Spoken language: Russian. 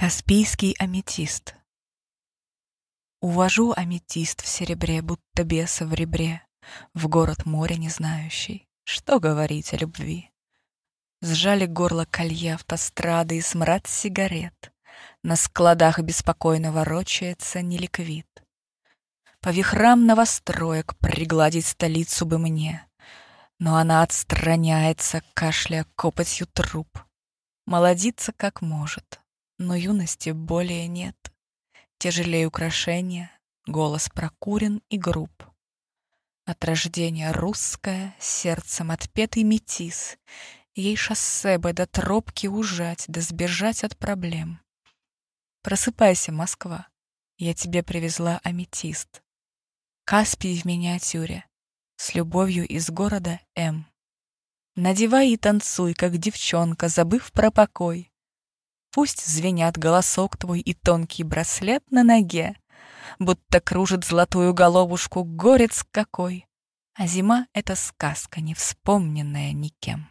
Каспийский аметист Увожу аметист в серебре, будто беса в ребре, В город моря не знающий. Что говорить о любви? Сжали горло колье автострады и смрад сигарет. На складах беспокойно ворочается неликвид. По вихрам новостроек пригладить столицу бы мне, Но она отстраняется, кашля копотью труп. Молодится как может, но юности более нет. Тяжелее украшения, голос прокурен и груб. От рождения русская, сердцем отпетый метис, Ей шоссе бы до тропки ужать, да сбежать от проблем. Просыпайся, Москва, я тебе привезла аметист. Каспий в миниатюре, с любовью из города М. Надевай и танцуй, как девчонка, забыв про покой. Пусть звенят голосок твой и тонкий браслет на ноге, Будто кружит золотую головушку горец какой, А зима — это сказка, не вспомненная никем.